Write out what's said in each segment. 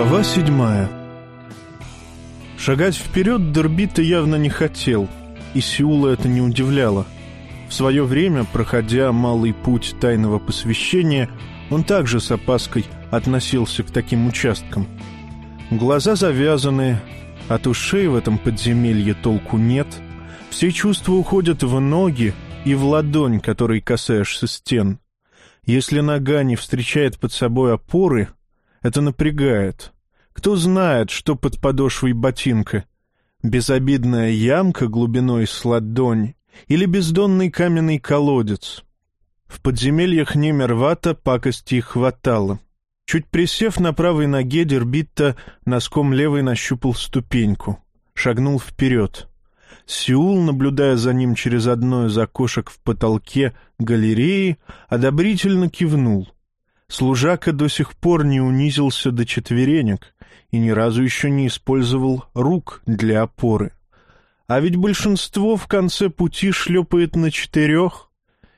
Глава седьмая Шагать вперед Дербита явно не хотел, и Сеула это не удивляло. В свое время, проходя малый путь тайного посвящения, он также с опаской относился к таким участкам. Глаза завязаны, от ушей в этом подземелье толку нет, все чувства уходят в ноги и в ладонь, которой касаешься стен. Если нога не встречает под собой опоры — это напрягает. Кто знает, что под подошвой ботинка? Безобидная ямка глубиной с ладонь или бездонный каменный колодец? В подземельях Немервата пакости хватало. Чуть присев на правой ноге, Дербитта носком левой нащупал ступеньку. Шагнул вперед. Сеул, наблюдая за ним через одно из окошек в потолке галереи, одобрительно кивнул — Служака до сих пор не унизился до четверенек и ни разу еще не использовал рук для опоры. А ведь большинство в конце пути шлепает на четырех,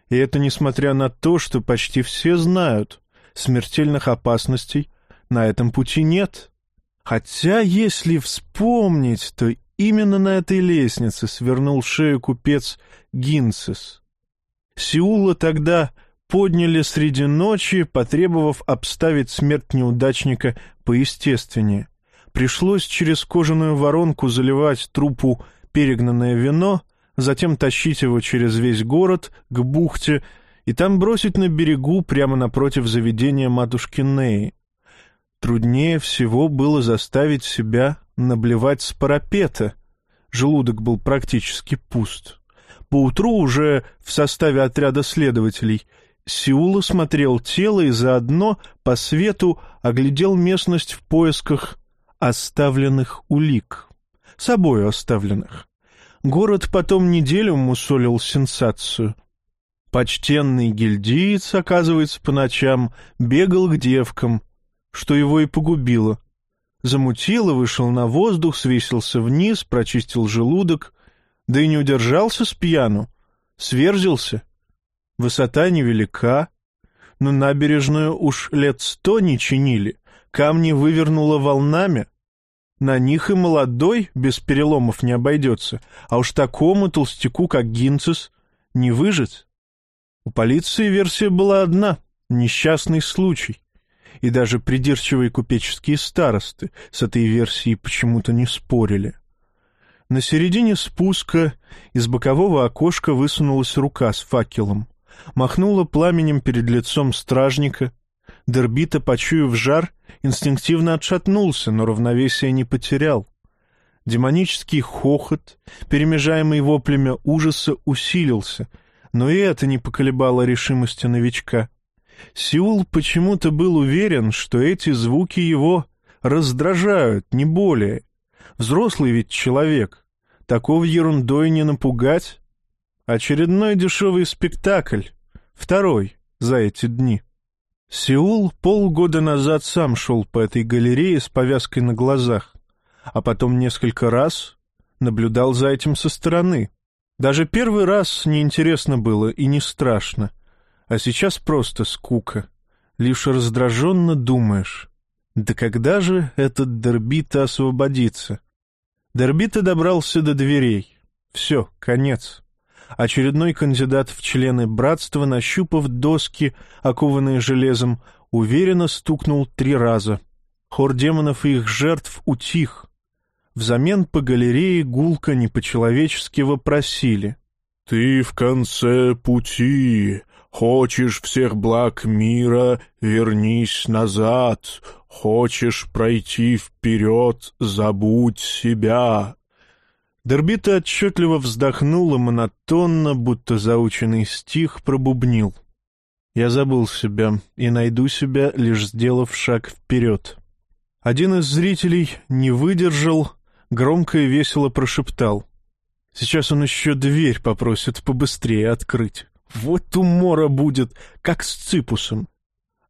и это несмотря на то, что почти все знают, смертельных опасностей на этом пути нет. Хотя, если вспомнить, то именно на этой лестнице свернул шею купец Гинцес. Сеула тогда подняли среди ночи, потребовав обставить смерть неудачника поестественнее. Пришлось через кожаную воронку заливать трупу перегнанное вино, затем тащить его через весь город к бухте и там бросить на берегу прямо напротив заведения матушки Неи. Труднее всего было заставить себя наблевать с парапета. Желудок был практически пуст. Поутру уже в составе отряда следователей — Сеул осмотрел тело и заодно по свету оглядел местность в поисках оставленных улик. Собою оставленных. Город потом неделю мусолил сенсацию. Почтенный гильдиец, оказывается, по ночам бегал к девкам, что его и погубило. Замутило, вышел на воздух, свесился вниз, прочистил желудок, да и не удержался с пьяну, сверзился — Высота невелика, но набережную уж лет сто не чинили, камни вывернуло волнами. На них и молодой без переломов не обойдется, а уж такому толстяку, как Гинцес, не выжить. У полиции версия была одна — несчастный случай. И даже придирчивые купеческие старосты с этой версией почему-то не спорили. На середине спуска из бокового окошка высунулась рука с факелом махнула пламенем перед лицом стражника. Дербита, почуяв жар, инстинктивно отшатнулся, но равновесие не потерял. Демонический хохот, перемежаемый воплями ужаса, усилился, но и это не поколебало решимости новичка. Сеул почему-то был уверен, что эти звуки его раздражают, не более. Взрослый ведь человек. Такого ерундой не напугать. Очередной дешевый спектакль, второй за эти дни. Сеул полгода назад сам шел по этой галерее с повязкой на глазах, а потом несколько раз наблюдал за этим со стороны. Даже первый раз неинтересно было и не страшно, а сейчас просто скука. Лишь раздраженно думаешь, да когда же этот Дербита освободится? Дербита добрался до дверей. Все, конец. Очередной кандидат в члены братства, нащупав доски, окованные железом, уверенно стукнул три раза. Хор демонов и их жертв утих. Взамен по галерее гулко не по-человечески вопросили. — Ты в конце пути. Хочешь всех благ мира, вернись назад. Хочешь пройти вперед, забудь себя. Дербита отчетливо вздохнул и монотонно, будто заученный стих, пробубнил. «Я забыл себя и найду себя, лишь сделав шаг вперед». Один из зрителей не выдержал, громко и весело прошептал. «Сейчас он еще дверь попросит побыстрее открыть. Вот умора будет, как с ципусом».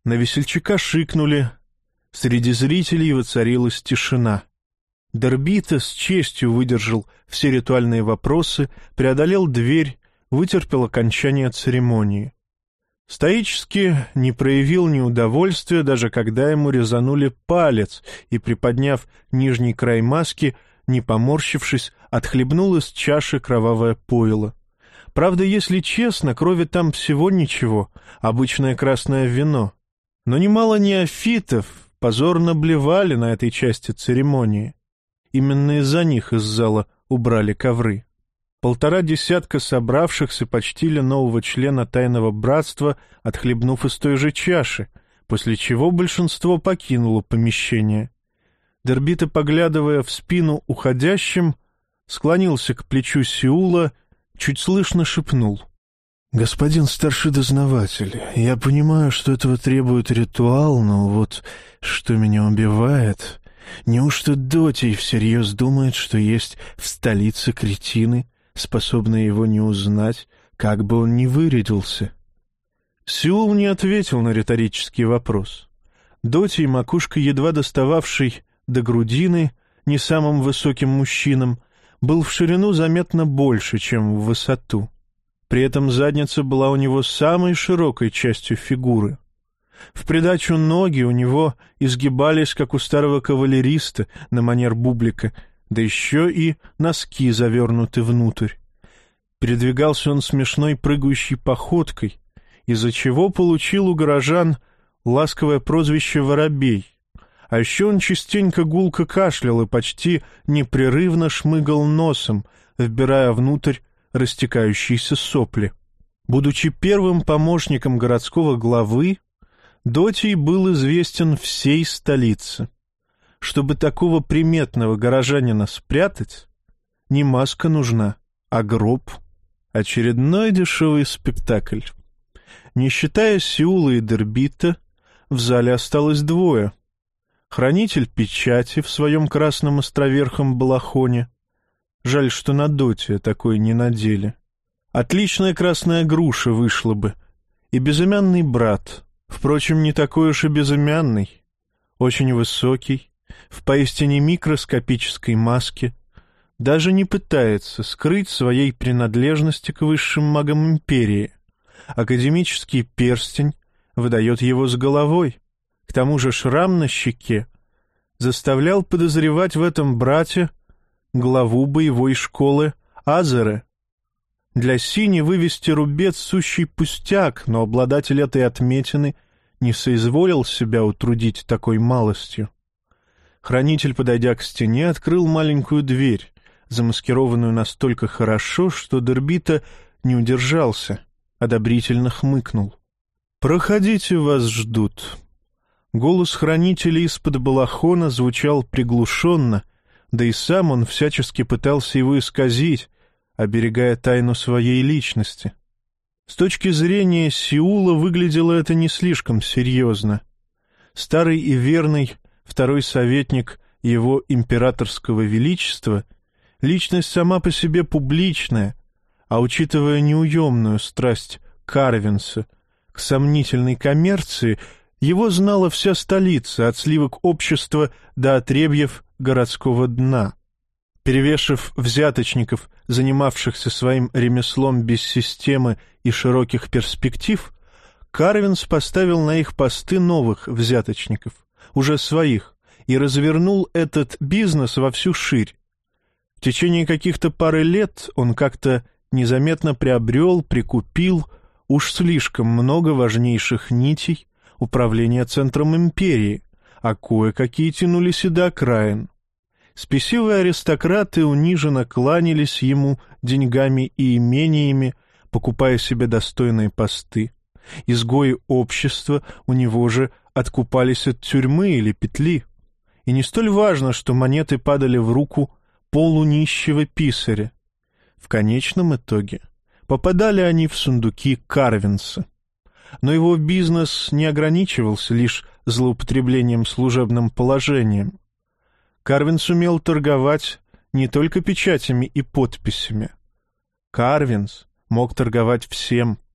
На весельчака шикнули. Среди зрителей воцарилась тишина. Дербита с честью выдержал все ритуальные вопросы, преодолел дверь, вытерпел окончание церемонии. Стоически не проявил ни удовольствия, даже когда ему резанули палец, и, приподняв нижний край маски, не поморщившись, отхлебнул из чаши кровавое пойло. Правда, если честно, крови там всего ничего, обычное красное вино. Но немало неофитов позорно блевали на этой части церемонии. Именно из-за них из зала убрали ковры. Полтора десятка собравшихся почтили нового члена тайного братства, отхлебнув из той же чаши, после чего большинство покинуло помещение. Дербита, поглядывая в спину уходящим, склонился к плечу Сеула, чуть слышно шепнул. «Господин старший дознаватель, я понимаю, что этого требует ритуал, но вот что меня убивает...» Неужто Дотий всерьез думает, что есть в столице кретины, способные его не узнать, как бы он ни вырядился. Сеул не ответил на риторический вопрос. Доти и макушка, едва достававший до грудины, не самым высоким мужчинам, был в ширину заметно больше, чем в высоту. При этом задница была у него самой широкой частью фигуры. В придачу ноги у него изгибались, как у старого кавалериста на манер бублика — да еще и носки завернуты внутрь. Передвигался он смешной прыгающей походкой, из-за чего получил у горожан ласковое прозвище «Воробей». А еще он частенько гулко кашлял и почти непрерывно шмыгал носом, вбирая внутрь растекающиеся сопли. Будучи первым помощником городского главы, Дотий был известен всей столице. Чтобы такого приметного горожанина спрятать, не маска нужна, а гроб. Очередной дешевый спектакль. Не считая Сеула и Дербита, в зале осталось двое. Хранитель печати в своем красном островерхом балахоне. Жаль, что на доте такой не надели. Отличная красная груша вышла бы. И безымянный брат, впрочем, не такой уж и безымянный. Очень высокий, в поистине микроскопической маске, даже не пытается скрыть своей принадлежности к высшим магам империи. Академический перстень выдает его с головой. К тому же шрам на щеке заставлял подозревать в этом брате главу боевой школы Азеры. Для Сини вывести рубец — сущий пустяк, но обладатель этой отметины не соизволил себя утрудить такой малостью. Хранитель, подойдя к стене, открыл маленькую дверь, замаскированную настолько хорошо, что Дербита не удержался, одобрительно хмыкнул. «Проходите, вас ждут». Голос хранителя из-под балахона звучал приглушенно, да и сам он всячески пытался его исказить, оберегая тайну своей личности. С точки зрения Сеула выглядело это не слишком серьезно. Старый и верный второй советник его императорского величества, личность сама по себе публичная, а учитывая неуемную страсть Карвинса к сомнительной коммерции, его знала вся столица, от сливок общества до отребьев городского дна. Перевешив взяточников, занимавшихся своим ремеслом без системы и широких перспектив, Карвинс поставил на их посты новых взяточников, уже своих, и развернул этот бизнес во всю ширь. В течение каких-то пары лет он как-то незаметно приобрел, прикупил уж слишком много важнейших нитей управления центром империи, а кое-какие тянулись и до окраин. Спесивые аристократы униженно кланялись ему деньгами и имениями, покупая себе достойные посты. Изгои общества у него же откупались от тюрьмы или петли. И не столь важно, что монеты падали в руку полунищего писаря. В конечном итоге попадали они в сундуки Карвинса. Но его бизнес не ограничивался лишь злоупотреблением служебным положением. Карвин сумел торговать не только печатями и подписями. Карвинс мог торговать всем —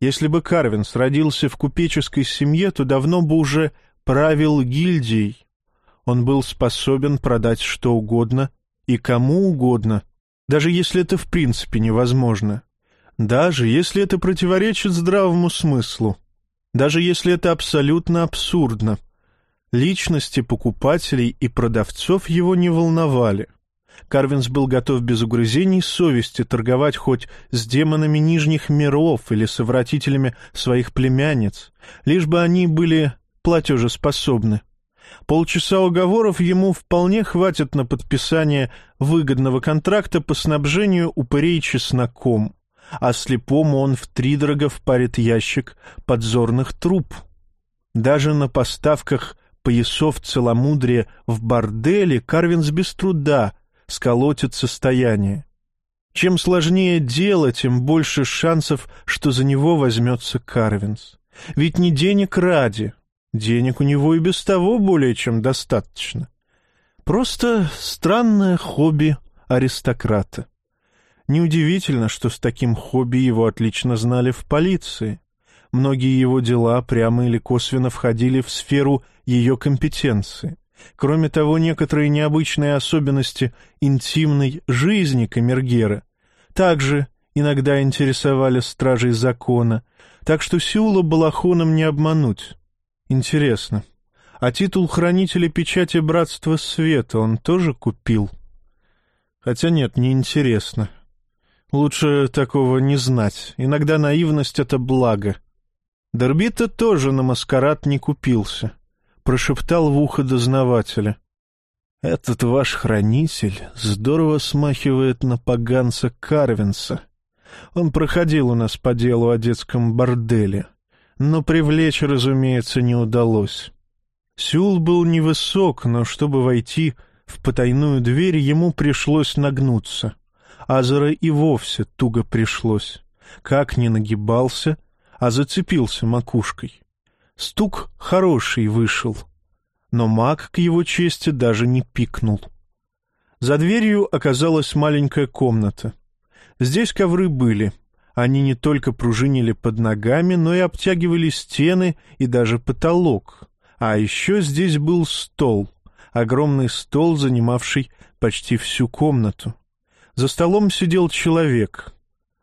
если бы Карвинс родился в купеческой семье, то давно бы уже правил гильдией. Он был способен продать что угодно и кому угодно, даже если это в принципе невозможно. Даже если это противоречит здравому смыслу, даже если это абсолютно абсурдно, личности покупателей и продавцов его не волновали. Карвинс был готов без угрызений совести торговать хоть с демонами нижних миров или совратителями своих племянниц, лишь бы они были платежеспособны. Полчаса уговоров ему вполне хватит на подписание выгодного контракта по снабжению упырей чесноком, а слепому он втридорого впарит ящик подзорных труб. Даже на поставках поясов целомудрия в борделе Карвинс без труда сколотит состояние. Чем сложнее дело, тем больше шансов, что за него возьмется Карвинс. Ведь не денег ради, денег у него и без того более чем достаточно. Просто странное хобби аристократа. Неудивительно, что с таким хобби его отлично знали в полиции. Многие его дела прямо или косвенно входили в сферу ее компетенции. Кроме того, некоторые необычные особенности интимной жизни Камергера также иногда интересовали стражей закона, так что Сеула балахоном не обмануть. Интересно, а титул хранителя печати Братства Света он тоже купил? Хотя нет, не интересно. Лучше такого не знать. Иногда наивность — это благо. Дорбита тоже на маскарад не купился прошептал в ухо дознавателя. «Этот ваш хранитель здорово смахивает на поганца Карвинса. Он проходил у нас по делу о детском борделе, но привлечь, разумеется, не удалось. Сюл был невысок, но чтобы войти в потайную дверь, ему пришлось нагнуться. Азера и вовсе туго пришлось. Как не нагибался, а зацепился макушкой. Стук хороший вышел, но маг, к его чести, даже не пикнул. За дверью оказалась маленькая комната. Здесь ковры были. Они не только пружинили под ногами, но и обтягивали стены и даже потолок. А еще здесь был стол, огромный стол, занимавший почти всю комнату. За столом сидел человек.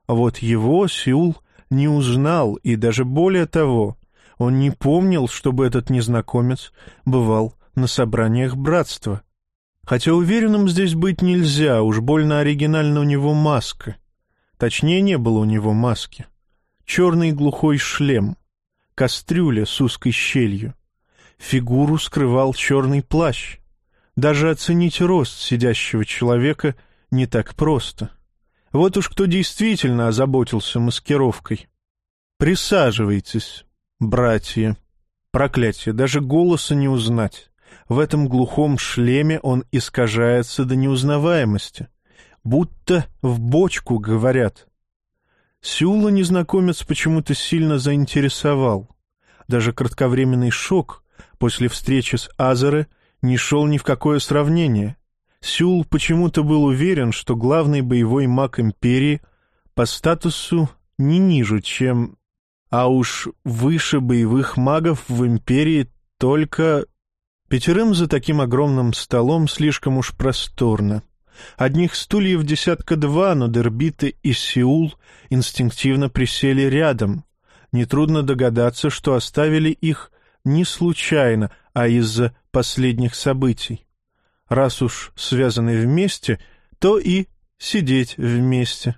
Вот его Сеул не узнал, и даже более того, он не помнил, чтобы этот незнакомец бывал на собраниях братства. Хотя уверенным здесь быть нельзя, уж больно оригинально у него маска. Точнее, не было у него маски. Черный глухой шлем, кастрюля с узкой щелью. Фигуру скрывал черный плащ. Даже оценить рост сидящего человека не так просто. Вот уж кто действительно озаботился маскировкой. «Присаживайтесь», Братья. Проклятие, даже голоса не узнать. В этом глухом шлеме он искажается до неузнаваемости. Будто в бочку говорят. Сюла незнакомец почему-то сильно заинтересовал. Даже кратковременный шок после встречи с Азере не шел ни в какое сравнение. Сюл почему-то был уверен, что главный боевой маг Империи по статусу не ниже, чем а уж выше боевых магов в империи только... Пятерым за таким огромным столом слишком уж просторно. Одних стульев десятка два, но Дербиты и Сеул инстинктивно присели рядом. Нетрудно догадаться, что оставили их не случайно, а из-за последних событий. Раз уж связаны вместе, то и сидеть вместе.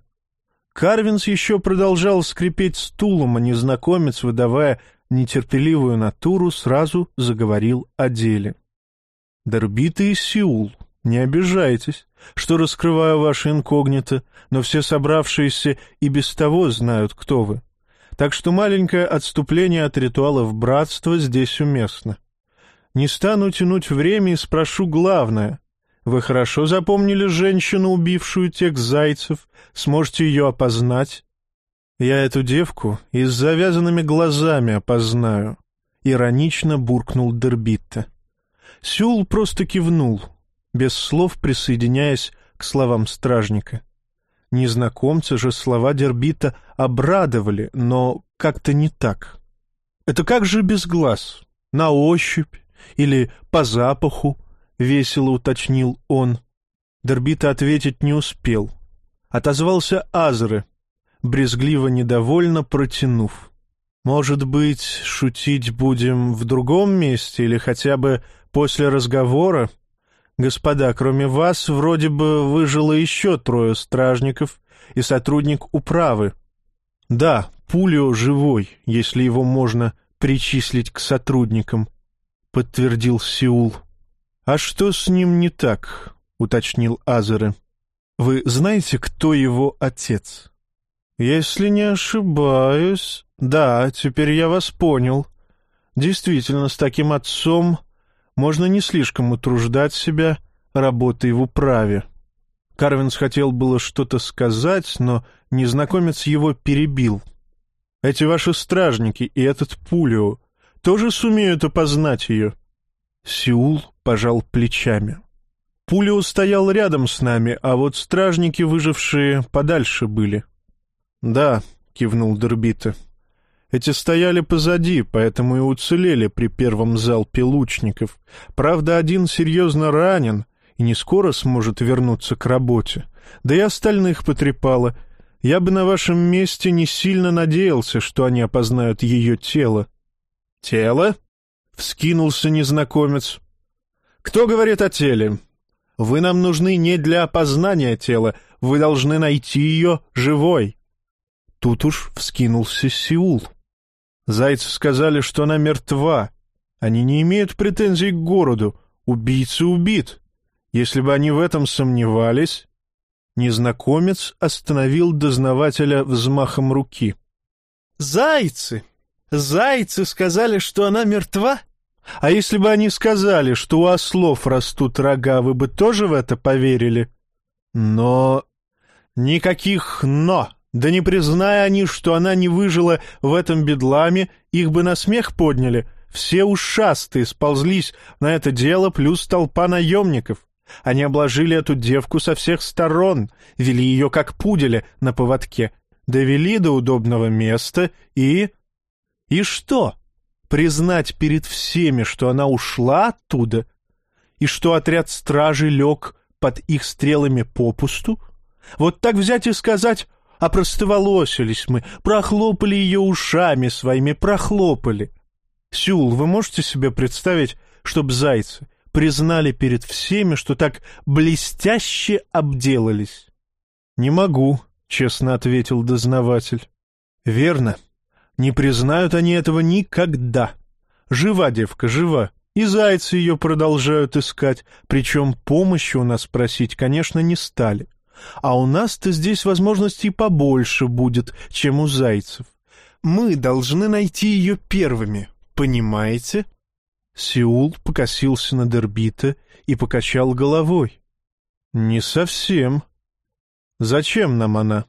Карвинс еще продолжал скрипеть стулом, а незнакомец, выдавая нетерпеливую натуру, сразу заговорил о деле. «Дорбиты из Сеул, не обижайтесь, что раскрываю ваше инкогнито, но все собравшиеся и без того знают, кто вы. Так что маленькое отступление от ритуалов братства здесь уместно. Не стану тянуть время и спрошу главное. Вы хорошо запомнили женщину, убившую тех зайцев? Сможете ее опознать? Я эту девку и с завязанными глазами опознаю. Иронично буркнул Дербитта. Сюл просто кивнул, без слов присоединяясь к словам стражника. Незнакомца же слова Дербита обрадовали, но как-то не так. Это как же без глаз? На ощупь или по запаху? — весело уточнил он. Дорбита ответить не успел. Отозвался Азры. брезгливо недовольно протянув. «Может быть, шутить будем в другом месте или хотя бы после разговора? Господа, кроме вас, вроде бы выжило еще трое стражников и сотрудник управы. Да, Пулио живой, если его можно причислить к сотрудникам», — подтвердил Сеул. «А что с ним не так?» — уточнил Азеры. «Вы знаете, кто его отец?» «Если не ошибаюсь...» «Да, теперь я вас понял. Действительно, с таким отцом можно не слишком утруждать себя работой в управе». Карвинс хотел было что-то сказать, но незнакомец его перебил. «Эти ваши стражники и этот Пулио тоже сумеют опознать ее?» Сеул пожал плечами. Пулио стоял рядом с нами, а вот стражники, выжившие, подальше были. — Да, — кивнул Дербита. — Эти стояли позади, поэтому и уцелели при первом залпе лучников. Правда, один серьезно ранен и не скоро сможет вернуться к работе. Да и остальных потрепало. Я бы на вашем месте не сильно надеялся, что они опознают ее тело. — Тело? — вскинулся незнакомец. «Кто говорит о теле? Вы нам нужны не для опознания тела, вы должны найти ее живой». Тут уж вскинулся Сеул. Зайцы сказали, что она мертва. Они не имеют претензий к городу. Убийца убит. Если бы они в этом сомневались... Незнакомец остановил дознавателя взмахом руки. «Зайцы! Зайцы сказали, что она мертва?» А если бы они сказали, что у ослов растут рога, вы бы тоже в это поверили? Но... Никаких «но». Да не призная они, что она не выжила в этом бедламе, их бы на смех подняли. Все ушастые сползлись на это дело, плюс толпа наемников. Они обложили эту девку со всех сторон, вели ее как пуделя на поводке, довели до удобного места и... И что? признать перед всеми, что она ушла оттуда, и что отряд стражи лег под их стрелами попусту? Вот так взять и сказать, а простоволосились мы, прохлопали ее ушами своими, прохлопали. Сюл, вы можете себе представить, чтоб зайцы признали перед всеми, что так блестяще обделались? — Не могу, — честно ответил дознаватель. — Верно, — не признают они этого никогда. Жива девка, жива. И зайцы ее продолжают искать, причем помощи у нас просить, конечно, не стали. А у нас-то здесь возможностей побольше будет, чем у зайцев. Мы должны найти ее первыми, понимаете? Сеул покосился на Дербита и покачал головой. «Не совсем. Зачем нам она?»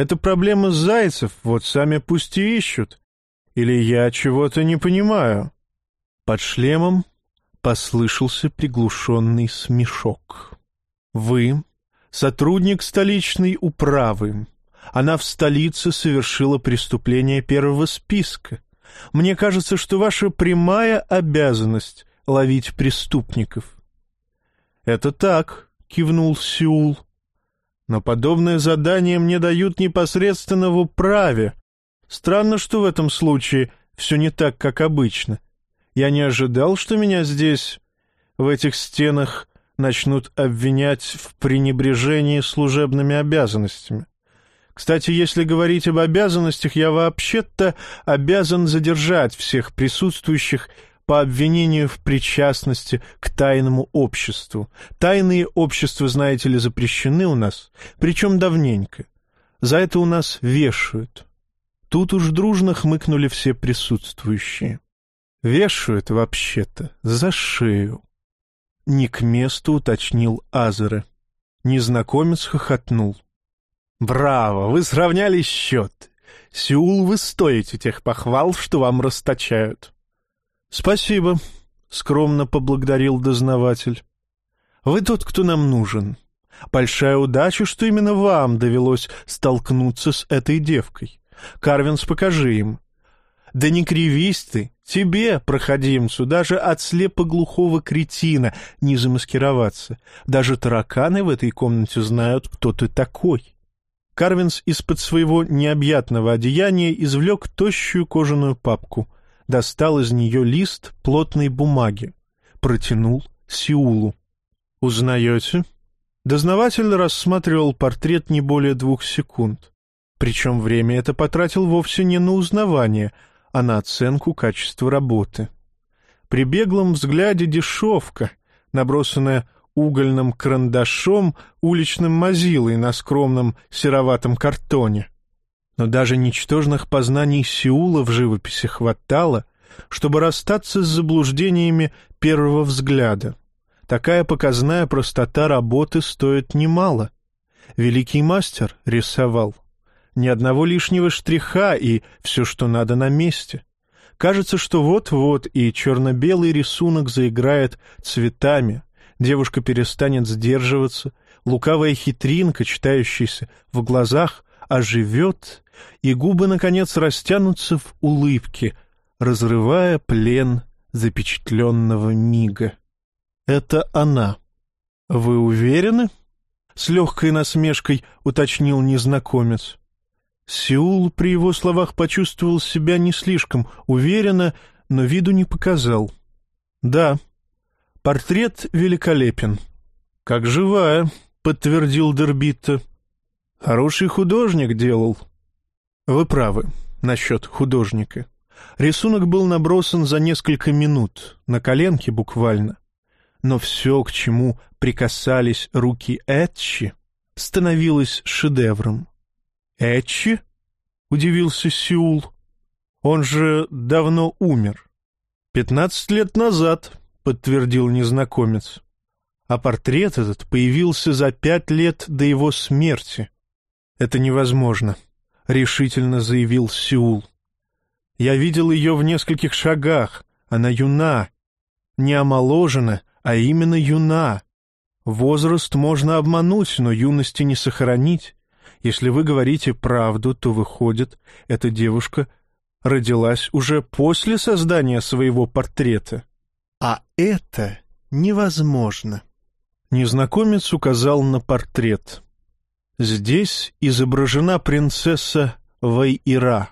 Это проблема зайцев, вот сами пусть и ищут. Или я чего-то не понимаю?» Под шлемом послышался приглушенный смешок. «Вы — сотрудник столичной управы. Она в столице совершила преступление первого списка. Мне кажется, что ваша прямая обязанность — ловить преступников». «Это так», — кивнул Сеул. Но подобное задание мне дают непосредственно в управе. Странно, что в этом случае все не так, как обычно. Я не ожидал, что меня здесь, в этих стенах, начнут обвинять в пренебрежении служебными обязанностями. Кстати, если говорить об обязанностях, я вообще-то обязан задержать всех присутствующих по обвинению в причастности к тайному обществу. Тайные общества, знаете ли, запрещены у нас, причем давненько. За это у нас вешают. Тут уж дружно хмыкнули все присутствующие. Вешают, вообще-то, за шею. Не к месту уточнил Азера. Незнакомец хохотнул. «Браво! Вы сравняли счет! Сеул, вы стоите тех похвал, что вам расточают!» «Спасибо», — скромно поблагодарил дознаватель. «Вы тот, кто нам нужен. Большая удача, что именно вам довелось столкнуться с этой девкой. Карвинс, покажи им». «Да не кривись ты, тебе, проходимцу, даже от слепо-глухого кретина не замаскироваться. Даже тараканы в этой комнате знают, кто ты такой». Карвинс из-под своего необъятного одеяния извлек тощую кожаную папку, достал из нее лист плотной бумаги, протянул Сеулу. «Узнаете?» Дознаватель рассматривал портрет не более двух секунд. Причем время это потратил вовсе не на узнавание, а на оценку качества работы. При беглом взгляде дешевка, набросанная угольным карандашом, уличным мазилой на скромном сероватом картоне. Но даже ничтожных познаний Сеула в живописи хватало, чтобы расстаться с заблуждениями первого взгляда. Такая показная простота работы стоит немало. Великий мастер рисовал. Ни одного лишнего штриха и все, что надо на месте. Кажется, что вот-вот и черно-белый рисунок заиграет цветами, девушка перестанет сдерживаться, лукавая хитринка, читающаяся в глазах, оживет, и губы, наконец, растянутся в улыбке, разрывая плен запечатленного мига. Это она. Вы уверены? С легкой насмешкой уточнил незнакомец. Сеул при его словах почувствовал себя не слишком уверенно, но виду не показал. «Да, портрет великолепен». «Как живая», — подтвердил Дербитта. «Хороший художник делал». «Вы правы насчет художника. Рисунок был набросан за несколько минут, на коленке буквально. Но все, к чему прикасались руки Этчи, становилось шедевром. «Этчи?» — удивился Сеул. «Он же давно умер». «Пятнадцать лет назад», — подтвердил незнакомец. «А портрет этот появился за пять лет до его смерти». «Это невозможно», — решительно заявил Сеул. «Я видел ее в нескольких шагах. Она юна, не омоложена, а именно юна. Возраст можно обмануть, но юности не сохранить. Если вы говорите правду, то выходит, эта девушка родилась уже после создания своего портрета. А это невозможно. Незнакомец указал на портрет. Здесь изображена принцесса Вайира.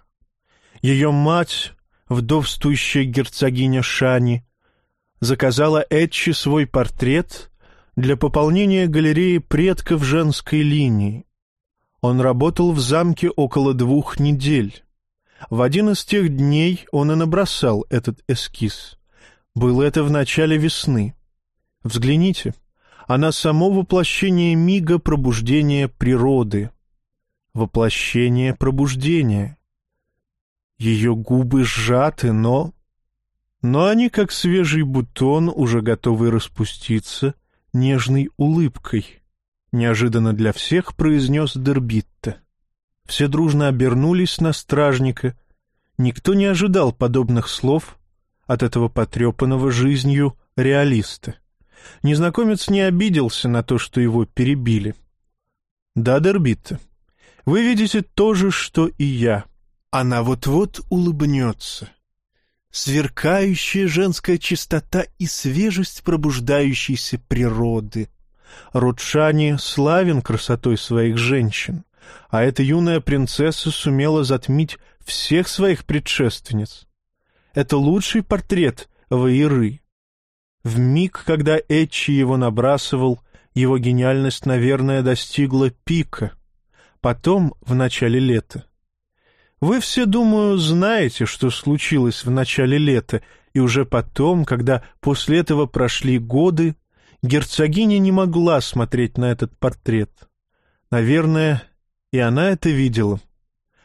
Ее мать, вдовствующая герцогиня Шани, заказала Этчи свой портрет для пополнения галереи предков женской линии. Он работал в замке около двух недель. В один из тех дней он и набросал этот эскиз. Было это в начале весны. Взгляните, она само воплощение мига пробуждения природы. Воплощение пробуждения. Ее губы сжаты, но... Но они, как свежий бутон, уже готовы распуститься нежной улыбкой. Неожиданно для всех произнес Дербитта. Все дружно обернулись на стражника. Никто не ожидал подобных слов от этого потрепанного жизнью реалиста. Незнакомец не обиделся на то, что его перебили. «Да, Дербитта, вы видите то же, что и я. Она вот-вот улыбнется» сверкающая женская чистота и свежесть пробуждающейся природы. Рудшани славен красотой своих женщин, а эта юная принцесса сумела затмить всех своих предшественниц. Это лучший портрет Ваиры. В миг, когда Этчи его набрасывал, его гениальность, наверное, достигла пика. Потом, в начале лета, вы все, думаю, знаете, что случилось в начале лета, и уже потом, когда после этого прошли годы, герцогиня не могла смотреть на этот портрет. Наверное, и она это видела.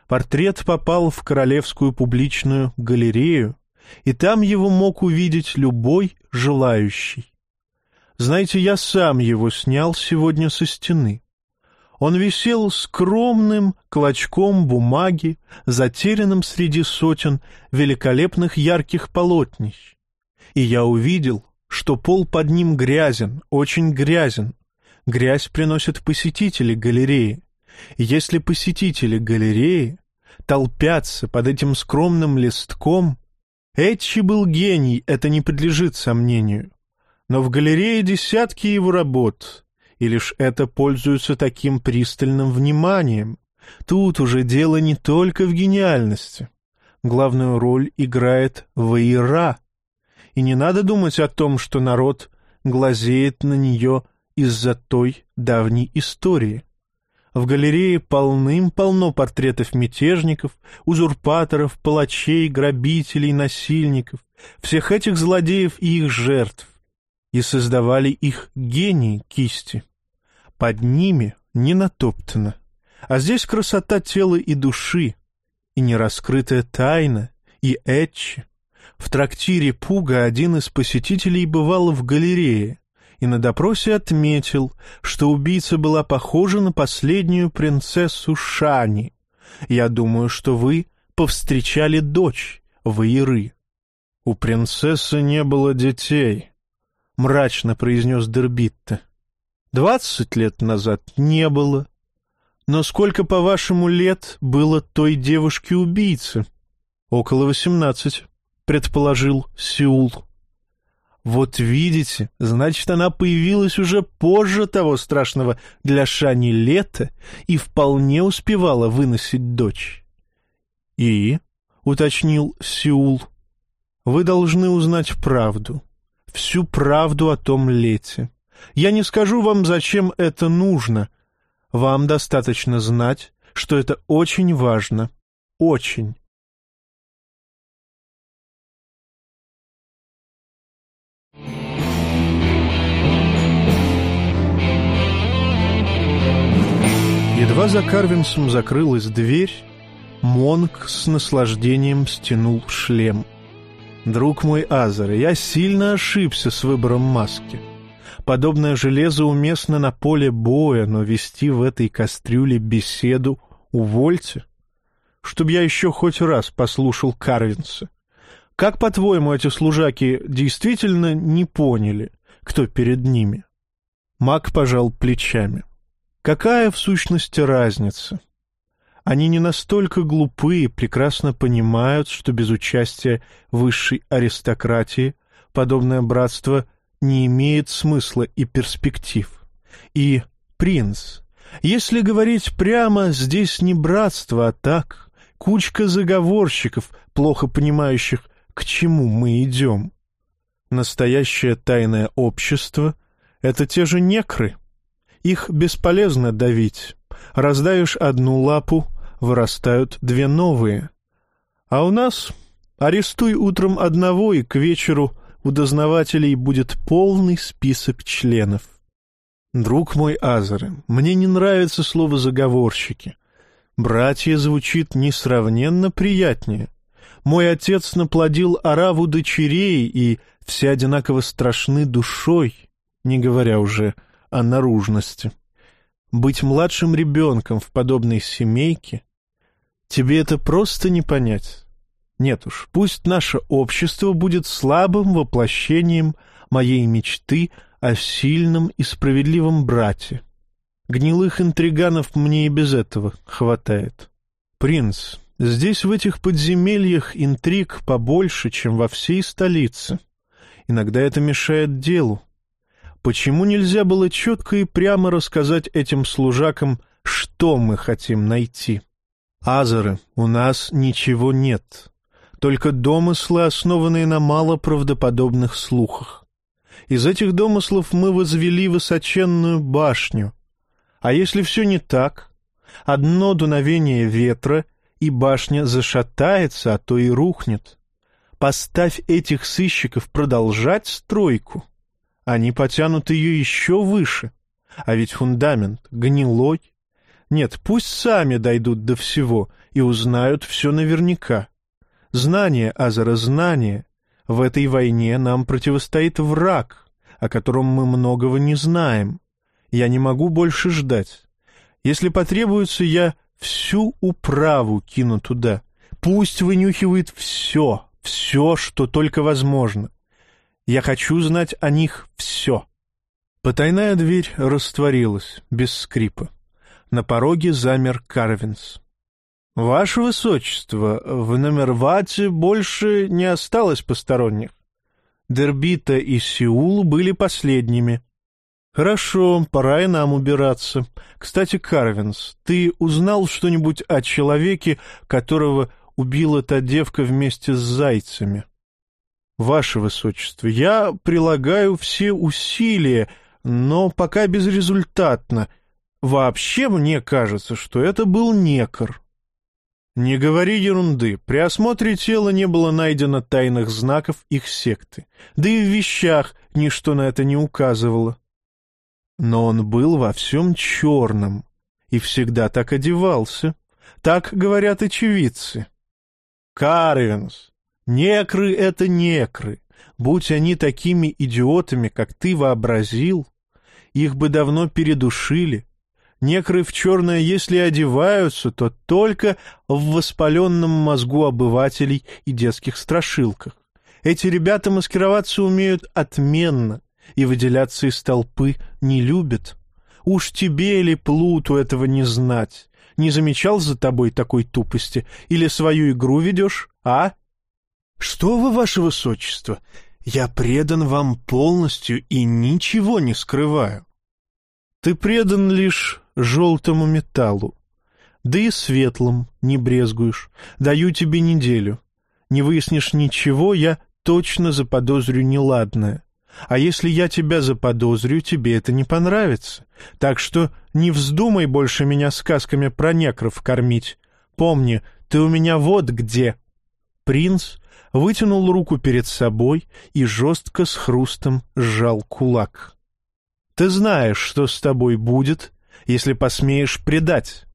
Портрет попал в Королевскую публичную галерею, и там его мог увидеть любой желающий. Знаете, я сам его снял сегодня со стены. Он висел скромным клочком бумаги, затерянным среди сотен великолепных ярких полотнищ. И я увидел, что пол под ним грязен, очень грязен. Грязь приносят посетители галереи. И если посетители галереи толпятся под этим скромным листком, Этчи был гений, это не подлежит сомнению. Но в галерее десятки его работ, и лишь это пользуются таким пристальным вниманием. Тут уже дело не только в гениальности. Главную роль играет Ваира. И не надо думать о том, что народ глазеет на нее из-за той давней истории. В галерее полным-полно портретов мятежников, узурпаторов, палачей, грабителей, насильников, всех этих злодеев и их жертв. И создавали их гении кисти. Под ними не натоптано. А здесь красота тела и души, и нераскрытая тайна, и этчи. В трактире Пуга один из посетителей бывал в галерее и на допросе отметил, что убийца была похожа на последнюю принцессу Шани. Я думаю, что вы повстречали дочь Ваиры. — У принцессы не было детей, — мрачно произнес Дербитта. — Двадцать лет назад не было. Но сколько, по-вашему, лет было той девушке-убийце? — Около восемнадцать, — предположил Сеул. Вот видите, значит, она появилась уже позже того страшного для Шани лета и вполне успевала выносить дочь. — И, — уточнил Сеул, — вы должны узнать правду, всю правду о том лете. Я не скажу вам, зачем это нужно. Вам достаточно знать, что это очень важно. Очень. Едва за Карвинсом закрылась дверь, Монк с наслаждением стянул шлем. «Друг мой Азер, я сильно ошибся с выбором маски. Подобное железо уместно на поле боя, но вести в этой кастрюле беседу увольте, чтоб я еще хоть раз послушал Карвинса. Как, по-твоему, эти служаки действительно не поняли, кто перед ними?» Маг пожал плечами. — Какая в сущности разница? Они не настолько глупы и прекрасно понимают, что без участия высшей аристократии подобное братство не имеет смысла и перспектив. И, принц, если говорить прямо, здесь не братство, а так, кучка заговорщиков, плохо понимающих, к чему мы идем. Настоящее тайное общество — это те же некры — их бесполезно давить. Раздаешь одну лапу, вырастают две новые. А у нас арестуй утром одного, и к вечеру у дознавателей будет полный список членов. Друг мой Азары, мне не нравится слово «заговорщики». Братья звучит несравненно приятнее. Мой отец наплодил ораву дочерей, и все одинаково страшны душой, не говоря уже о наружности. Быть младшим ребенком в подобной семейке тебе это просто не понять. Нет уж, пусть наше общество будет слабым воплощением моей мечты о сильном и справедливом брате. Гнилых интриганов мне и без этого хватает. Принц, здесь в этих подземельях интриг побольше, чем во всей столице. Иногда это мешает делу. Почему нельзя было четко и прямо рассказать этим служакам, что мы хотим найти? Азеры, у нас ничего нет. Только домыслы, основанные на малоправдоподобных слухах. Из этих домыслов мы возвели высоченную башню. А если все не так? Одно дуновение ветра, и башня зашатается, а то и рухнет. Поставь этих сыщиков продолжать стройку — они потянут ее еще выше. А ведь фундамент гнилой. Нет, пусть сами дойдут до всего и узнают все наверняка. Знание, Азара, знание. В этой войне нам противостоит враг, о котором мы многого не знаем. Я не могу больше ждать. Если потребуется, я всю управу кину туда. Пусть вынюхивает все, все, что только возможно. Я хочу знать о них все. Потайная дверь растворилась, без скрипа. На пороге замер Карвинс. — Ваше Высочество, в Номервате больше не осталось посторонних. Дербита и Сеул были последними. «Хорошо, пора и нам убираться. Кстати, Карвинс, ты узнал что-нибудь о человеке, которого убила та девка вместе с зайцами?» «Ваше Высочество, я прилагаю все усилия, но пока безрезультатно. Вообще мне кажется, что это был некор». «Не говори ерунды. При осмотре тела не было найдено тайных знаков их секты. Да и в вещах ничто на это не указывало. Но он был во всем черном и всегда так одевался. Так говорят очевидцы. Карвинс, некры — это некры. Будь они такими идиотами, как ты вообразил, их бы давно передушили. Некры в черное, если одеваются, то только в воспаленном мозгу обывателей и детских страшилках. Эти ребята маскироваться умеют отменно, и выделяться из толпы не любят. Уж тебе или Плуту этого не знать. Не замечал за тобой такой тупости? Или свою игру ведешь, а? Что вы, ваше высочество? Я предан вам полностью и ничего не скрываю. Ты предан лишь желтому металлу. Да и светлым не брезгуешь. Даю тебе неделю. Не выяснишь ничего, я точно заподозрю неладное. А если я тебя заподозрю, тебе это не понравится. Так что не вздумай больше меня сказками про некров кормить. Помни, ты у меня вот где». Принц вытянул руку перед собой и жестко с хрустом сжал кулак. «Ты знаешь, что с тобой будет, если посмеешь предать».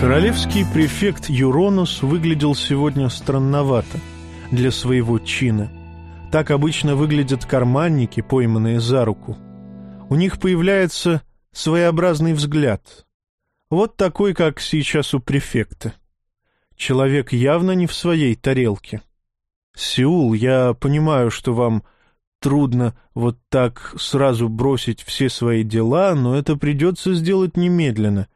Королевский префект Юронус выглядел сегодня странновато для своего чина. Так обычно выглядят карманники, пойманные за руку. У них появляется своеобразный взгляд. Вот такой, как сейчас у префекта. Человек явно не в своей тарелке. «Сеул, я понимаю, что вам трудно вот так сразу бросить все свои дела, но это придется сделать немедленно»,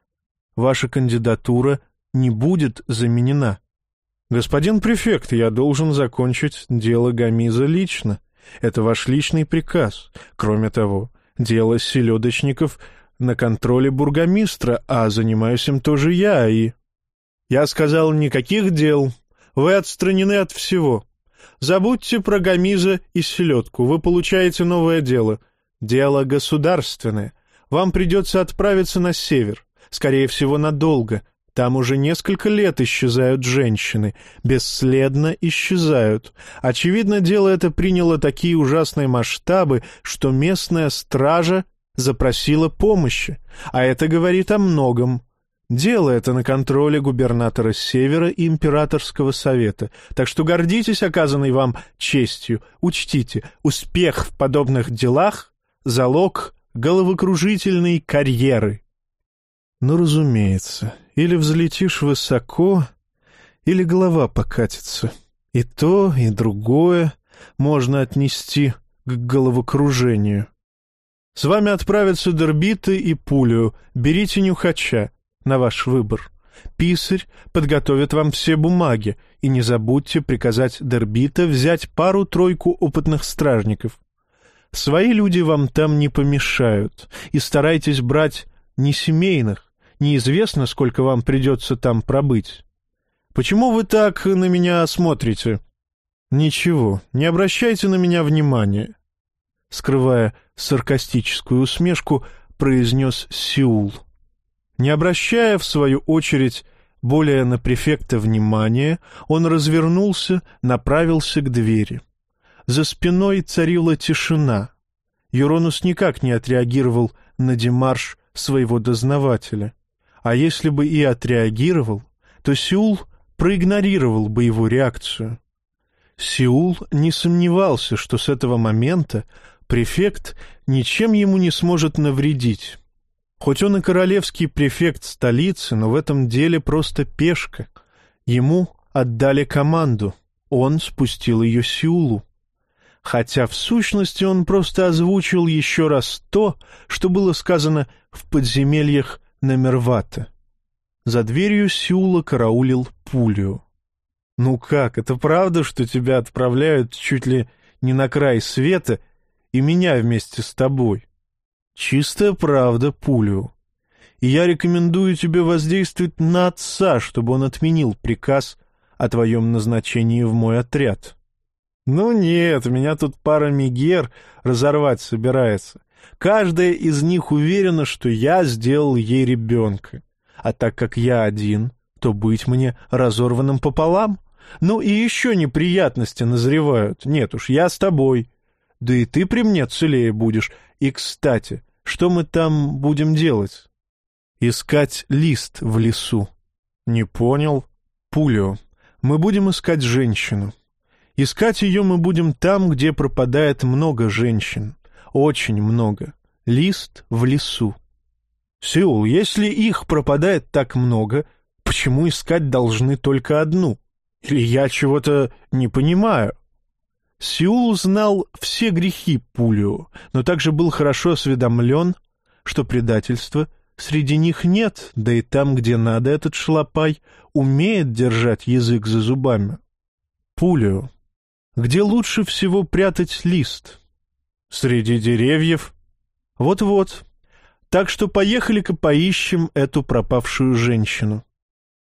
ваша кандидатура не будет заменена. Господин префект, я должен закончить дело Гамиза лично. Это ваш личный приказ. Кроме того, дело селедочников на контроле бургомистра, а занимаюсь им тоже я, и... Я сказал, никаких дел. Вы отстранены от всего. Забудьте про Гамиза и селедку. Вы получаете новое дело. Дело государственное. Вам придется отправиться на север скорее всего, надолго. Там уже несколько лет исчезают женщины, бесследно исчезают. Очевидно, дело это приняло такие ужасные масштабы, что местная стража запросила помощи, а это говорит о многом. Дело это на контроле губернатора Севера и Императорского совета, так что гордитесь оказанной вам честью. Учтите, успех в подобных делах — залог головокружительной карьеры. Ну, разумеется, или взлетишь высоко, или голова покатится. И то, и другое можно отнести к головокружению. С вами отправятся Дербиты и Пулю. Берите нюхача на ваш выбор. Писарь подготовит вам все бумаги, и не забудьте приказать Дербита взять пару-тройку опытных стражников. Свои люди вам там не помешают, и старайтесь брать не семейных, неизвестно, сколько вам придется там пробыть. Почему вы так на меня смотрите? Ничего, не обращайте на меня внимания. Скрывая саркастическую усмешку, произнес Сеул. Не обращая, в свою очередь, более на префекта внимания, он развернулся, направился к двери. За спиной царила тишина. Юронус никак не отреагировал на демарш своего дознавателя. А если бы и отреагировал, то Сеул проигнорировал бы его реакцию. Сеул не сомневался, что с этого момента префект ничем ему не сможет навредить. Хоть он и королевский префект столицы, но в этом деле просто пешка. Ему отдали команду, он спустил ее Сеулу. Хотя в сущности он просто озвучил еще раз то, что было сказано в подземельях на Мервата. За дверью Сюла караулил Пулю. «Ну как, это правда, что тебя отправляют чуть ли не на край света и меня вместе с тобой?» «Чистая правда, Пулю. И я рекомендую тебе воздействовать на отца, чтобы он отменил приказ о твоем назначении в мой отряд». «Ну нет, меня тут пара мигер разорвать собирается. Каждая из них уверена, что я сделал ей ребенка. А так как я один, то быть мне разорванным пополам. Ну и еще неприятности назревают. Нет уж, я с тобой. Да и ты при мне целее будешь. И, кстати, что мы там будем делать? Искать лист в лесу. Не понял. Пулио. Мы будем искать женщину. Искать ее мы будем там, где пропадает много женщин. Очень много. Лист в лесу. Сеул, если их пропадает так много, почему искать должны только одну? Или я чего-то не понимаю? Сеул узнал все грехи Пулио, но также был хорошо осведомлен, что предательства среди них нет, да и там, где надо, этот шлопай умеет держать язык за зубами. Пулио. Где лучше всего прятать лист? Среди деревьев? Вот-вот. Так что поехали-ка поищем эту пропавшую женщину.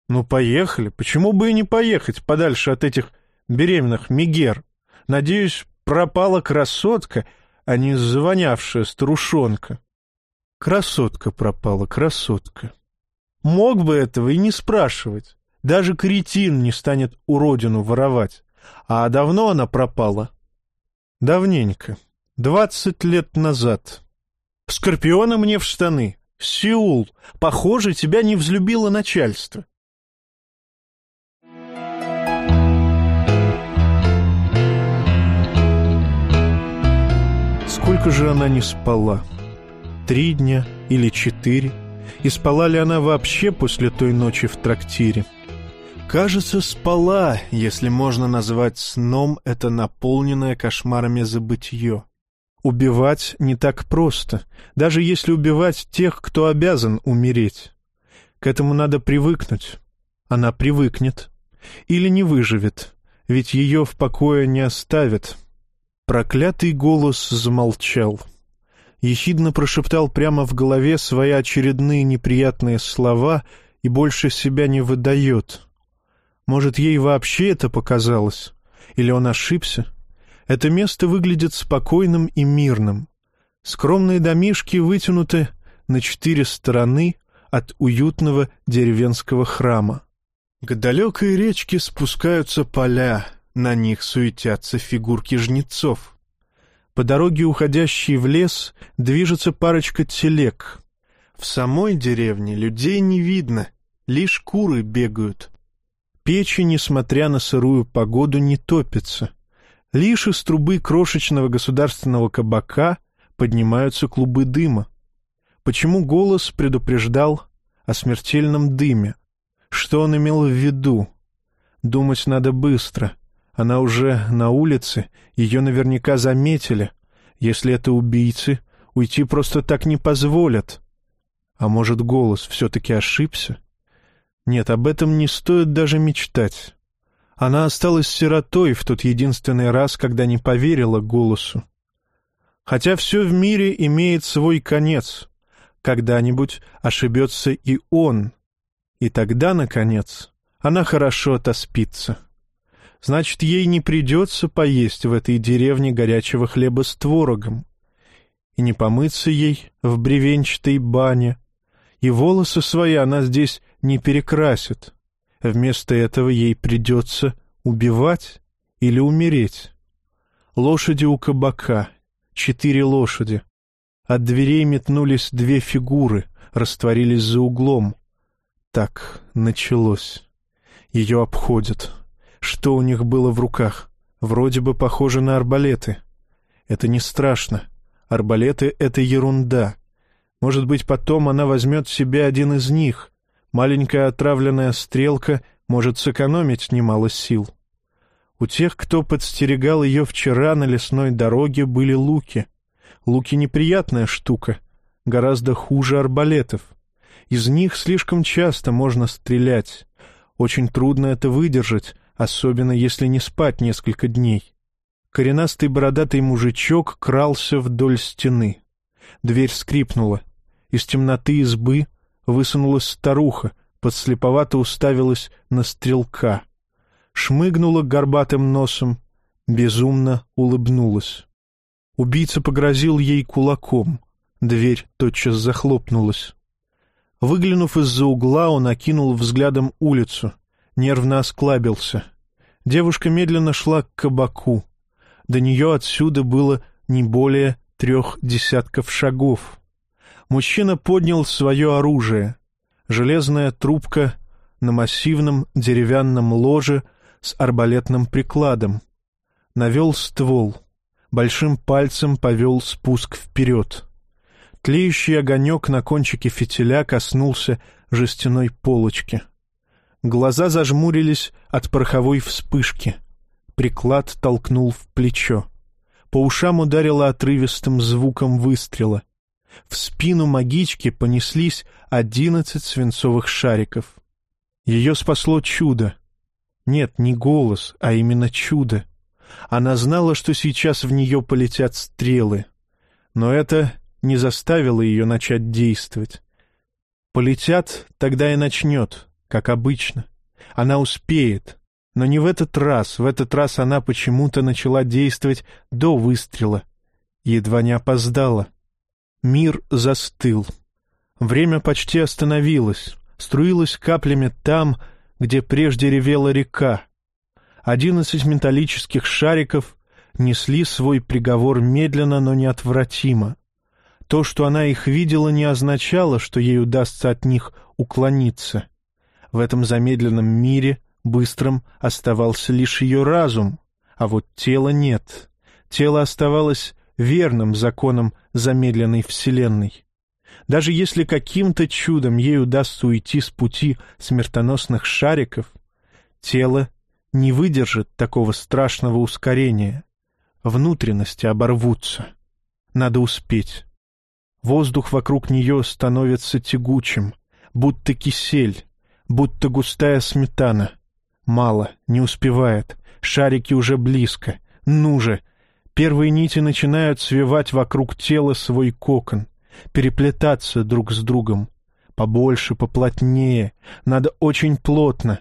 Ну, поехали. Почему бы и не поехать подальше от этих беременных мигер? Надеюсь, пропала красотка, а не звонявшая старушонка. Красотка пропала, красотка. Мог бы этого и не спрашивать. Даже кретин не станет уродину воровать. А давно она пропала? Давненько. Двадцать лет назад. Скорпиона мне в штаны. Сеул, похоже, тебя не взлюбило начальство. Сколько же она не спала? Три дня или четыре? И спала ли она вообще после той ночи в трактире? Кажется, спала, если можно назвать сном это наполненное кошмарами забытье. Убивать не так просто, даже если убивать тех, кто обязан умереть. К этому надо привыкнуть. Она привыкнет. Или не выживет, ведь ее в покое не оставят. Проклятый голос замолчал. Ехидно прошептал прямо в голове свои очередные неприятные слова и больше себя не выдает — может, ей вообще это показалось? Или он ошибся? Это место выглядит спокойным и мирным. Скромные домишки вытянуты на четыре стороны от уютного деревенского храма. К далекой речке спускаются поля, на них суетятся фигурки жнецов. По дороге, уходящей в лес, движется парочка телег. В самой деревне людей не видно, лишь куры бегают. Печи, несмотря на сырую погоду, не топятся. Лишь из трубы крошечного государственного кабака поднимаются клубы дыма. Почему голос предупреждал о смертельном дыме? Что он имел в виду? Думать надо быстро. Она уже на улице, ее наверняка заметили. Если это убийцы, уйти просто так не позволят. А может, голос все-таки ошибся? Нет, об этом не стоит даже мечтать. Она осталась сиротой в тот единственный раз, когда не поверила голосу. Хотя все в мире имеет свой конец. Когда-нибудь ошибется и он. И тогда, наконец, она хорошо отоспится. Значит, ей не придется поесть в этой деревне горячего хлеба с творогом. И не помыться ей в бревенчатой бане, и волосы свои она здесь не перекрасит. Вместо этого ей придется убивать или умереть. Лошади у кабака, четыре лошади. От дверей метнулись две фигуры, растворились за углом. Так началось. Ее обходят. Что у них было в руках? Вроде бы похоже на арбалеты. Это не страшно. Арбалеты — это ерунда. Может быть, потом она возьмет себе один из них. Маленькая отравленная стрелка может сэкономить немало сил. У тех, кто подстерегал ее вчера на лесной дороге, были луки. Луки — неприятная штука, гораздо хуже арбалетов. Из них слишком часто можно стрелять. Очень трудно это выдержать, особенно если не спать несколько дней. Коренастый бородатый мужичок крался вдоль стены. Дверь скрипнула. Из темноты избы высунулась старуха, подслеповато уставилась на стрелка. Шмыгнула горбатым носом, безумно улыбнулась. Убийца погрозил ей кулаком. Дверь тотчас захлопнулась. Выглянув из-за угла, он окинул взглядом улицу, нервно осклабился. Девушка медленно шла к кабаку. До нее отсюда было не более трех десятков шагов. Мужчина поднял свое оружие. Железная трубка на массивном деревянном ложе с арбалетным прикладом. Навел ствол. Большим пальцем повел спуск вперед. Тлеющий огонек на кончике фитиля коснулся жестяной полочки. Глаза зажмурились от пороховой вспышки. Приклад толкнул в плечо. По ушам ударило отрывистым звуком выстрела. В спину магички понеслись одиннадцать свинцовых шариков. Ее спасло чудо. Нет, не голос, а именно чудо. Она знала, что сейчас в нее полетят стрелы. Но это не заставило ее начать действовать. Полетят, тогда и начнет, как обычно. Она успеет. Но не в этот раз. В этот раз она почему-то начала действовать до выстрела. Едва не опоздала. Мир застыл. Время почти остановилось. Струилось каплями там, где прежде ревела река. Одиннадцать металлических шариков несли свой приговор медленно, но неотвратимо. То, что она их видела, не означало, что ей удастся от них уклониться. В этом замедленном мире быстрым оставался лишь ее разум, а вот тело нет. Тело оставалось верным законом замедленной Вселенной. Даже если каким-то чудом ей удастся уйти с пути смертоносных шариков, тело не выдержит такого страшного ускорения. Внутренности оборвутся. Надо успеть. Воздух вокруг нее становится тягучим, будто кисель, будто густая сметана. Мало, не успевает, шарики уже близко. Ну же! Первые нити начинают свивать вокруг тела свой кокон, переплетаться друг с другом. Побольше, поплотнее, надо очень плотно.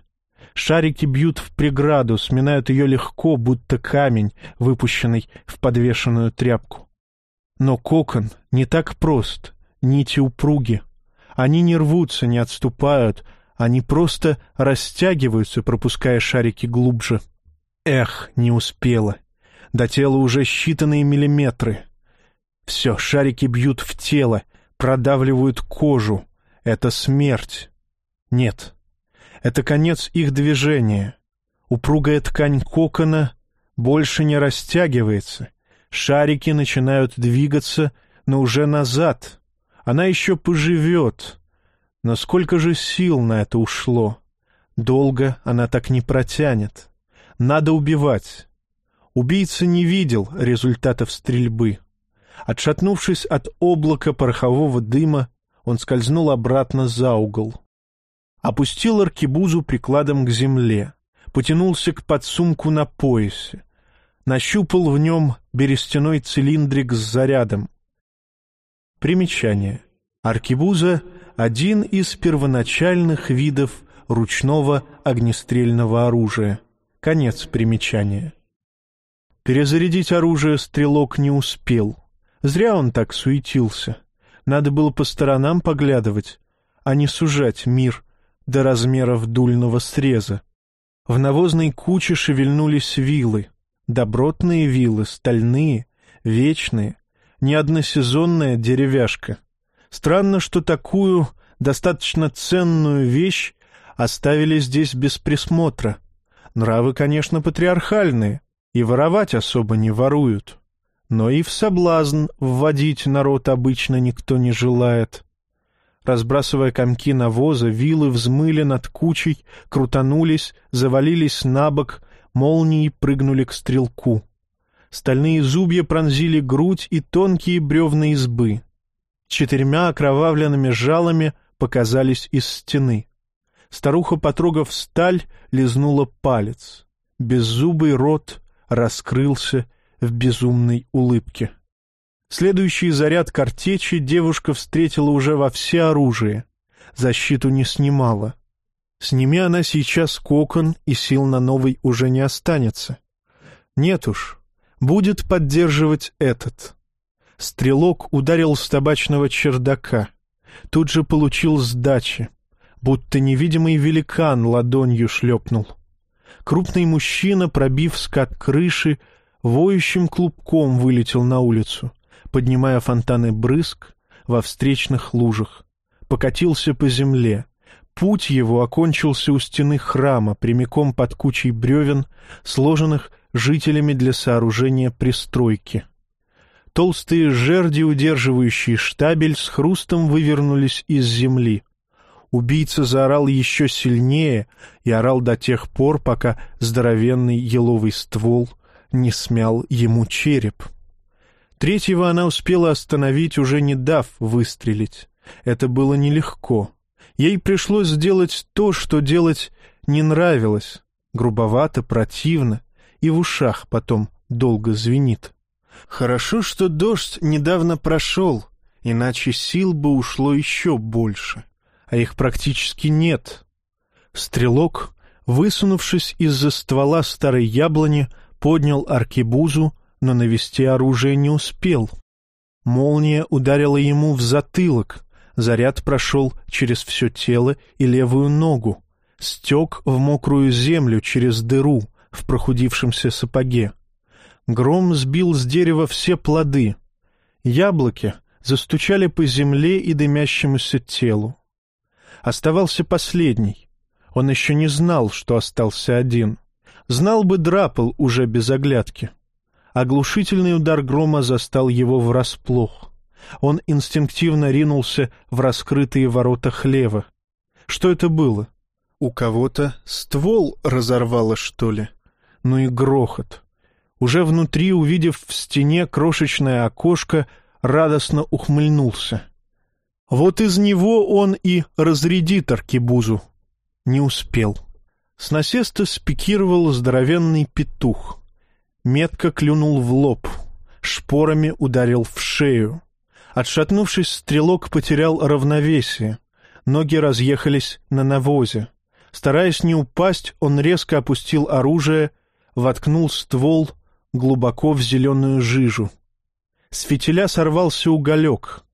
Шарики бьют в преграду, сминают ее легко, будто камень, выпущенный в подвешенную тряпку. Но кокон не так прост, нити упруги. Они не рвутся, не отступают, они просто растягиваются, пропуская шарики глубже. Эх, не успела. До тела уже считанные миллиметры. Все, шарики бьют в тело, продавливают кожу. Это смерть. Нет, это конец их движения. Упругая ткань кокона больше не растягивается, Шарики начинают двигаться, но уже назад. Она еще поживет. Но сколько же сил на это ушло? Долго она так не протянет. Надо убивать. Убийца не видел результатов стрельбы. Отшатнувшись от облака порохового дыма, он скользнул обратно за угол. Опустил аркебузу прикладом к земле, потянулся к подсумку на поясе нащупал в нем берестяной цилиндрик с зарядом. Примечание. Аркебуза — один из первоначальных видов ручного огнестрельного оружия. Конец примечания. Перезарядить оружие стрелок не успел. Зря он так суетился. Надо было по сторонам поглядывать, а не сужать мир до размеров дульного среза. В навозной куче шевельнулись вилы — Добротные вилы, стальные, вечные, не односезонная деревяшка. Странно, что такую достаточно ценную вещь оставили здесь без присмотра. Нравы, конечно, патриархальные, и воровать особо не воруют. Но и в соблазн вводить народ обычно никто не желает. Разбрасывая комки навоза, вилы взмыли над кучей, крутанулись, завалились на бок, молнии прыгнули к стрелку. Стальные зубья пронзили грудь и тонкие бревна избы. Четырьмя окровавленными жалами показались из стены. Старуха, потрогав сталь, лизнула палец. беззубый рот раскрылся в безумной улыбке. Следующий заряд картечи девушка встретила уже во все оружие. Защиту не снимала. Сними она сейчас кокон, и сил на новый уже не останется. Нет уж, будет поддерживать этот. Стрелок ударил с табачного чердака. Тут же получил сдачи, будто невидимый великан ладонью шлепнул. Крупный мужчина, пробив скат крыши, воющим клубком вылетел на улицу, поднимая фонтаны брызг во встречных лужах. Покатился по земле. Путь его окончился у стены храма, прямиком под кучей бревен, сложенных жителями для сооружения пристройки. Толстые жерди, удерживающие штабель, с хрустом вывернулись из земли. Убийца заорал еще сильнее и орал до тех пор, пока здоровенный еловый ствол не смял ему череп. Третьего она успела остановить, уже не дав выстрелить. Это было нелегко. Ей пришлось сделать то, что делать не нравилось. Грубовато, противно, и в ушах потом долго звенит. Хорошо, что дождь недавно прошел, иначе сил бы ушло еще больше а их практически нет. Стрелок, высунувшись из-за ствола старой яблони, поднял аркебузу, но навести оружие не успел. Молния ударила ему в затылок, заряд прошел через все тело и левую ногу, стек в мокрую землю через дыру в прохудившемся сапоге. Гром сбил с дерева все плоды. Яблоки застучали по земле и дымящемуся телу. Оставался последний. Он еще не знал, что остался один. Знал бы драпал уже без оглядки. Оглушительный удар грома застал его врасплох. Он инстинктивно ринулся в раскрытые ворота хлева. Что это было? У кого-то ствол разорвало, что ли? Ну и грохот. Уже внутри, увидев в стене крошечное окошко, радостно ухмыльнулся — вот из него он и разрядит аркебузу. Не успел. С насеста спикировал здоровенный петух. Метко клюнул в лоб, шпорами ударил в шею. Отшатнувшись, стрелок потерял равновесие. Ноги разъехались на навозе. Стараясь не упасть, он резко опустил оружие, воткнул ствол глубоко в зеленую жижу. С фитиля сорвался уголек —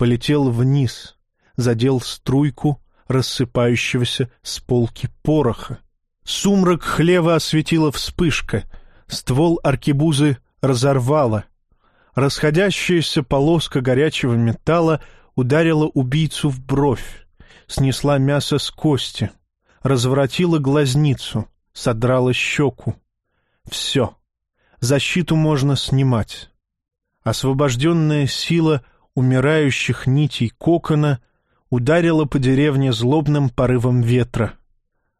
полетел вниз, задел струйку рассыпающегося с полки пороха. Сумрак хлева осветила вспышка, ствол аркебузы разорвала. Расходящаяся полоска горячего металла ударила убийцу в бровь, снесла мясо с кости, разворотила глазницу, содрала щеку. Все. Защиту можно снимать. Освобожденная сила умирающих нитей кокона ударила по деревне злобным порывом ветра.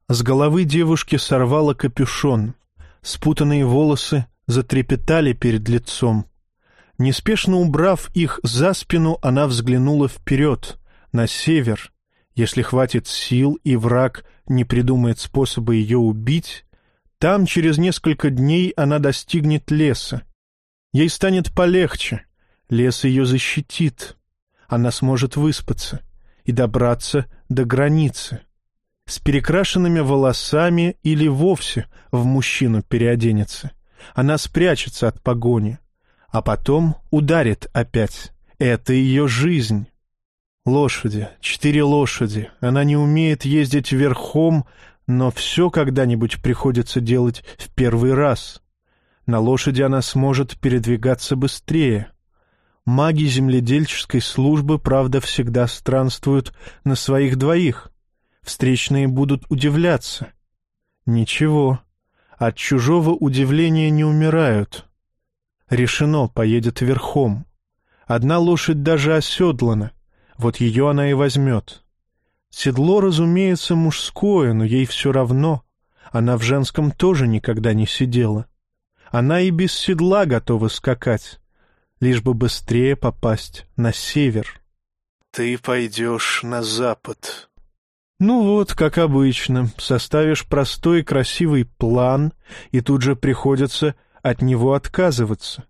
С головы девушки сорвало капюшон, спутанные волосы затрепетали перед лицом. Неспешно убрав их за спину, она взглянула вперед, на север. Если хватит сил и враг не придумает способа ее убить, там через несколько дней она достигнет леса. Ей станет полегче, Лес ее защитит. Она сможет выспаться и добраться до границы. С перекрашенными волосами или вовсе в мужчину переоденется. Она спрячется от погони, а потом ударит опять. Это ее жизнь. Лошади, четыре лошади. Она не умеет ездить верхом, но все когда-нибудь приходится делать в первый раз. На лошади она сможет передвигаться быстрее. Маги земледельческой службы, правда, всегда странствуют на своих двоих. Встречные будут удивляться. Ничего, от чужого удивления не умирают. Решено, поедет верхом. Одна лошадь даже оседлана, вот ее она и возьмет. Седло, разумеется, мужское, но ей все равно. Она в женском тоже никогда не сидела. Она и без седла готова скакать лишь бы быстрее попасть на север. Ты пойдешь на запад. Ну вот, как обычно, составишь простой красивый план, и тут же приходится от него отказываться.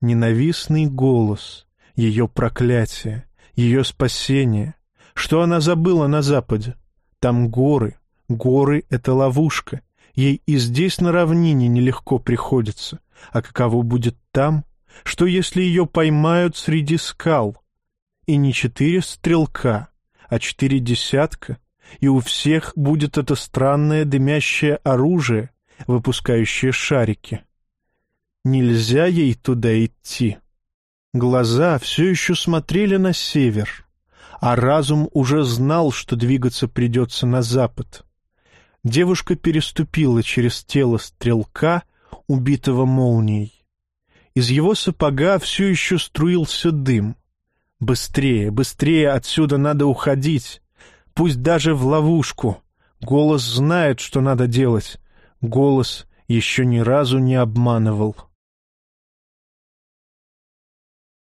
Ненавистный голос, ее проклятие, ее спасение. Что она забыла на Западе? Там горы, горы — это ловушка. Ей и здесь на равнине нелегко приходится. А каково будет там? Что если ее поймают среди скал? И не четыре стрелка, а четыре десятка, и у всех будет это странное дымящее оружие, выпускающее шарики. Нельзя ей туда идти. Глаза все еще смотрели на север, а разум уже знал, что двигаться придется на запад. Девушка переступила через тело стрелка, убитого молнией. Из его сапога все еще струился дым. Быстрее, быстрее отсюда надо уходить. Пусть даже в ловушку. Голос знает, что надо делать. Голос еще ни разу не обманывал.